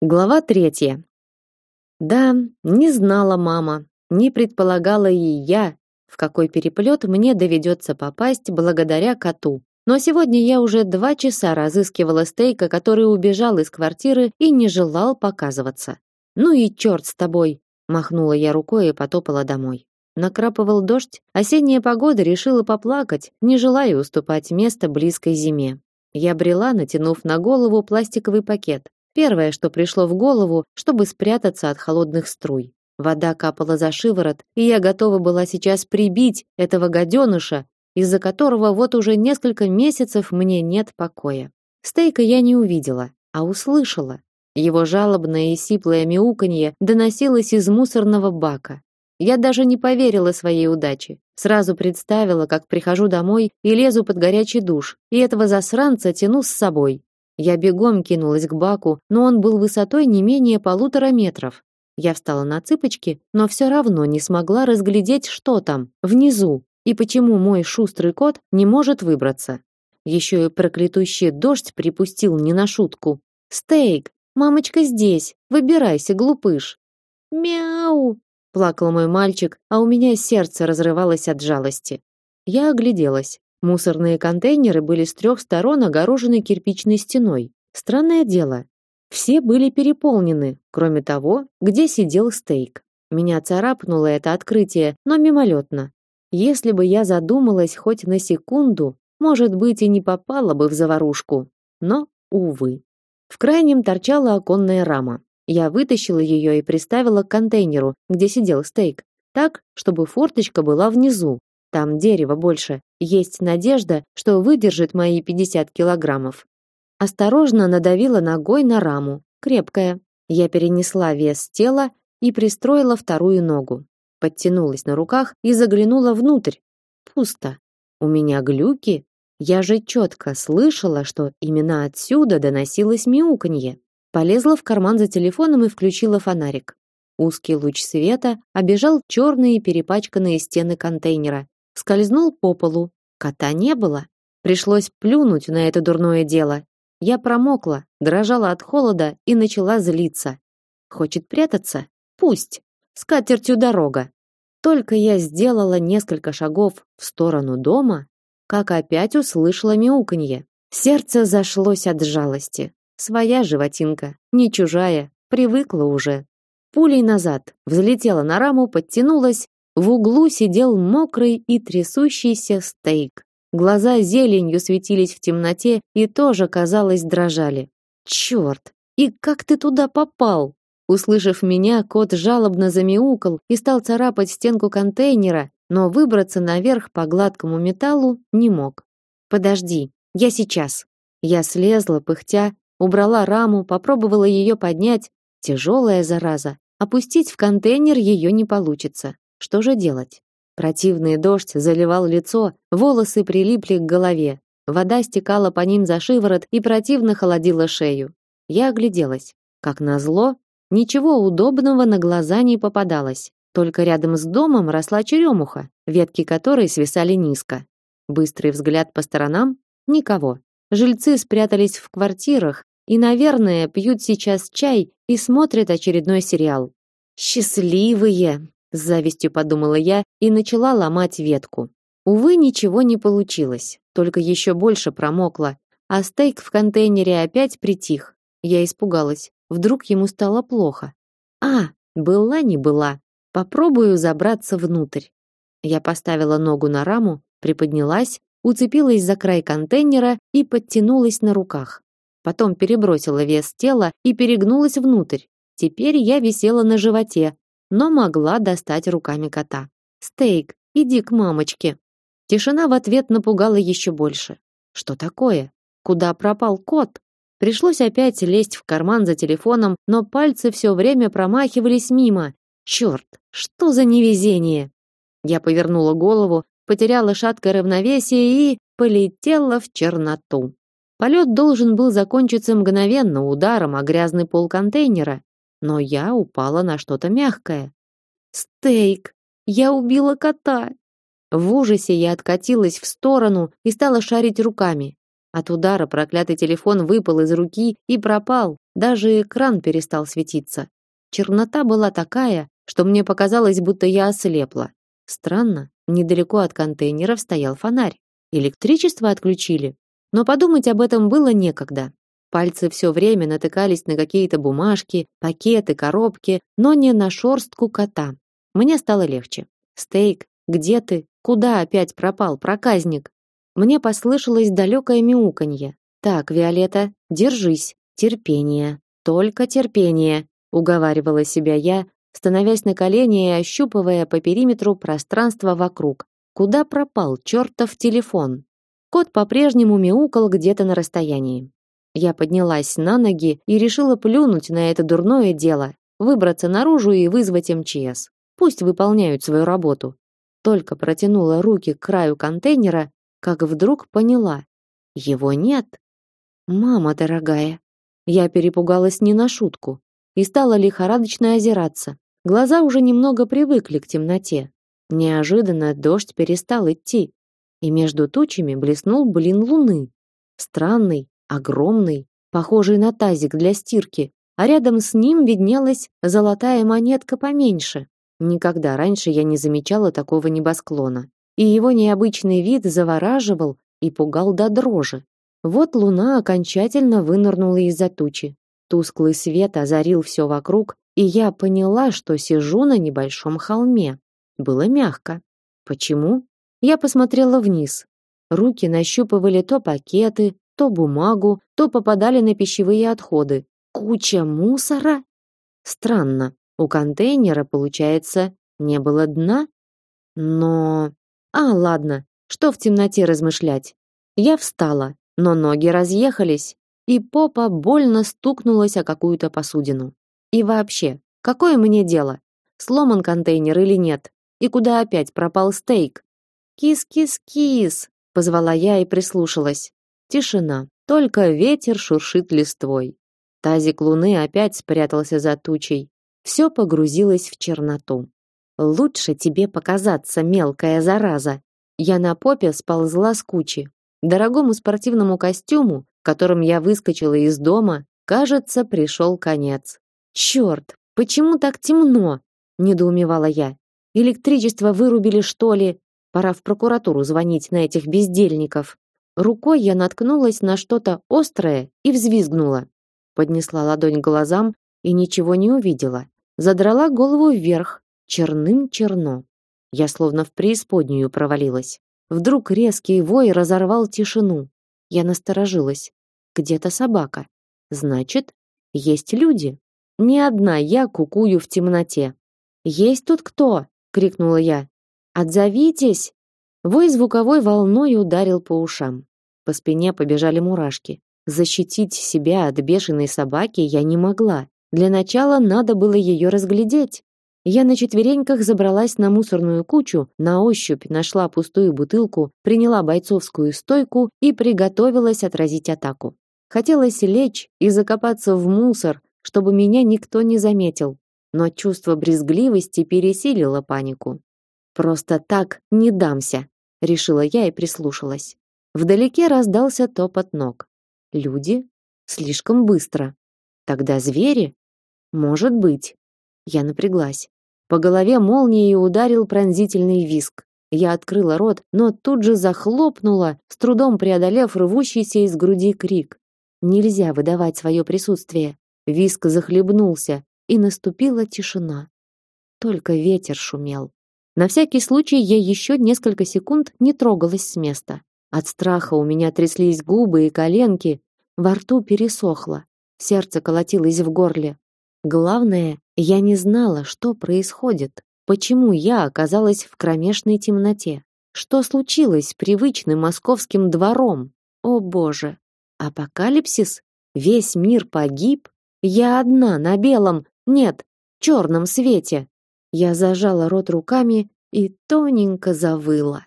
Глава третья. Да, не знала мама, не предполагала и я, в какой переплет мне доведется попасть благодаря коту. Но сегодня я уже два часа разыскивала стейка, который убежал из квартиры и не желал показываться. Ну и черт с тобой, махнула я рукой и потопала домой. Накрапывал дождь, осенняя погода решила поплакать, не желая уступать место близкой зиме. Я брела, натянув на голову пластиковый пакет. Первое, что пришло в голову, чтобы спрятаться от холодных струй. Вода капала за шиворот, и я готова была сейчас прибить этого гаденыша, из-за которого вот уже несколько месяцев мне нет покоя. Стейка я не увидела, а услышала. Его жалобное и сиплое мяуканье доносилось из мусорного бака. Я даже не поверила своей удаче. Сразу представила, как прихожу домой и лезу под горячий душ, и этого засранца тяну с собой. Я бегом кинулась к баку, но он был высотой не менее полутора метров. Я встала на цыпочки, но все равно не смогла разглядеть, что там, внизу, и почему мой шустрый кот не может выбраться. Еще и проклятущий дождь припустил не на шутку. «Стейк, мамочка здесь, выбирайся, глупыш!» «Мяу!» – плакал мой мальчик, а у меня сердце разрывалось от жалости. Я огляделась. Мусорные контейнеры были с трех сторон огорожены кирпичной стеной. Странное дело, все были переполнены, кроме того, где сидел стейк. Меня царапнуло это открытие, но мимолетно. Если бы я задумалась хоть на секунду, может быть, и не попала бы в заварушку. Но, увы. В крайнем торчала оконная рама. Я вытащила ее и приставила к контейнеру, где сидел стейк, так, чтобы форточка была внизу, там дерева больше. Есть надежда, что выдержит мои 50 килограммов. Осторожно надавила ногой на раму. Крепкая. Я перенесла вес тела и пристроила вторую ногу. Подтянулась на руках и заглянула внутрь. Пусто. У меня глюки. Я же четко слышала, что именно отсюда доносилось мяуканье. Полезла в карман за телефоном и включила фонарик. Узкий луч света обежал черные перепачканные стены контейнера скользнул по полу. Кота не было. Пришлось плюнуть на это дурное дело. Я промокла, дрожала от холода и начала злиться. Хочет прятаться? Пусть. С катертью дорога. Только я сделала несколько шагов в сторону дома, как опять услышала мяуканье. Сердце зашлось от жалости. Своя животинка, не чужая, привыкла уже. Пулей назад, взлетела на раму, подтянулась в углу сидел мокрый и трясущийся стейк. Глаза зеленью светились в темноте и тоже, казалось, дрожали. Черт! И как ты туда попал? Услышав меня, кот жалобно замяукал и стал царапать стенку контейнера, но выбраться наверх по гладкому металлу не мог. Подожди, я сейчас. Я слезла, пыхтя, убрала раму, попробовала ее поднять. Тяжелая зараза. Опустить в контейнер ее не получится. Что же делать? Противный дождь заливал лицо, волосы прилипли к голове. Вода стекала по ним за шиворот и противно холодила шею. Я огляделась. Как назло, ничего удобного на глаза не попадалось. Только рядом с домом росла черемуха, ветки которой свисали низко. Быстрый взгляд по сторонам никого. Жильцы спрятались в квартирах и, наверное, пьют сейчас чай и смотрят очередной сериал. Счастливые, с завистью подумала я и начала ломать ветку. Увы, ничего не получилось, только еще больше промокло, а стейк в контейнере опять притих. Я испугалась, вдруг ему стало плохо. А, была не была. Попробую забраться внутрь. Я поставила ногу на раму, приподнялась, уцепилась за край контейнера и подтянулась на руках. Потом перебросила вес тела и перегнулась внутрь. Теперь я висела на животе, но могла достать руками кота. «Стейк, иди к мамочке». Тишина в ответ напугала еще больше. Что такое? Куда пропал кот? Пришлось опять лезть в карман за телефоном, но пальцы все время промахивались мимо. Черт, что за невезение! Я повернула голову, потеряла шаткое равновесие и полетела в черноту. Полет должен был закончиться мгновенно ударом о грязный пол контейнера, но я упала на что-то мягкое. Стейк! Я убила кота! В ужасе я откатилась в сторону и стала шарить руками. От удара проклятый телефон выпал из руки и пропал. Даже экран перестал светиться. Чернота была такая, что мне показалось, будто я ослепла. Странно, недалеко от контейнеров стоял фонарь. Электричество отключили. Но подумать об этом было некогда. Пальцы все время натыкались на какие-то бумажки, пакеты, коробки, но не на шорстку кота. Мне стало легче. Стейк, где ты? Куда опять пропал проказник? Мне послышалось далекое мяуканье. Так, Виолетта, держись, терпение, только терпение, уговаривала себя я, становясь на колени и ощупывая по периметру пространство вокруг. Куда пропал чертов телефон? Кот по-прежнему мяукал где-то на расстоянии. Я поднялась на ноги и решила плюнуть на это дурное дело, выбраться наружу и вызвать МЧС. Пусть выполняют свою работу. Только протянула руки к краю контейнера, как вдруг поняла. Его нет. Мама дорогая. Я перепугалась не на шутку и стала лихорадочно озираться. Глаза уже немного привыкли к темноте. Неожиданно дождь перестал идти, и между тучами блеснул блин луны. Странный, огромный, похожий на тазик для стирки, а рядом с ним виднелась золотая монетка поменьше. Никогда раньше я не замечала такого небосклона, и его необычный вид завораживал и пугал до дрожи. Вот луна окончательно вынырнула из-за тучи. Тусклый свет озарил все вокруг, и я поняла, что сижу на небольшом холме. Было мягко. Почему? Я посмотрела вниз. Руки нащупывали то пакеты, то бумагу, то попадали на пищевые отходы. Куча мусора? Странно. У контейнера, получается, не было дна? Но... А, ладно, что в темноте размышлять? Я встала, но ноги разъехались, и попа больно стукнулась о какую-то посудину. И вообще, какое мне дело? Сломан контейнер или нет? И куда опять пропал стейк? Кис-кис-кис, позвала я и прислушалась. Тишина, только ветер шуршит листвой. Тазик луны опять спрятался за тучей, все погрузилось в черноту. Лучше тебе показаться, мелкая зараза. Я на попе сползла с кучи. Дорогому спортивному костюму, в котором я выскочила из дома, кажется, пришел конец. Черт, почему так темно? недоумевала я. Электричество вырубили, что ли? Пора в прокуратуру звонить на этих бездельников. Рукой я наткнулась на что-то острое и взвизгнула. Поднесла ладонь к глазам и ничего не увидела задрала голову вверх, черным черно. Я словно в преисподнюю провалилась. Вдруг резкий вой разорвал тишину. Я насторожилась. Где-то собака. Значит, есть люди. Не одна я кукую в темноте. Есть тут кто? крикнула я. Отзовитесь! Вой звуковой волной ударил по ушам. По спине побежали мурашки. Защитить себя от бешеной собаки я не могла. Для начала надо было ее разглядеть. Я на четвереньках забралась на мусорную кучу, на ощупь нашла пустую бутылку, приняла бойцовскую стойку и приготовилась отразить атаку. Хотелось лечь и закопаться в мусор, чтобы меня никто не заметил, но чувство брезгливости пересилило панику. Просто так не дамся, решила я и прислушалась. Вдалеке раздался топот ног. Люди слишком быстро. Тогда звери? Может быть. Я напряглась. По голове молнией ударил пронзительный визг. Я открыла рот, но тут же захлопнула, с трудом преодолев рвущийся из груди крик. Нельзя выдавать свое присутствие. Виск захлебнулся, и наступила тишина. Только ветер шумел. На всякий случай я еще несколько секунд не трогалась с места. От страха у меня тряслись губы и коленки, во рту пересохло, сердце колотилось в горле. Главное, я не знала, что происходит, почему я оказалась в кромешной темноте. Что случилось с привычным московским двором? О боже! Апокалипсис? Весь мир погиб? Я одна на белом, нет, черном свете. Я зажала рот руками и тоненько завыла.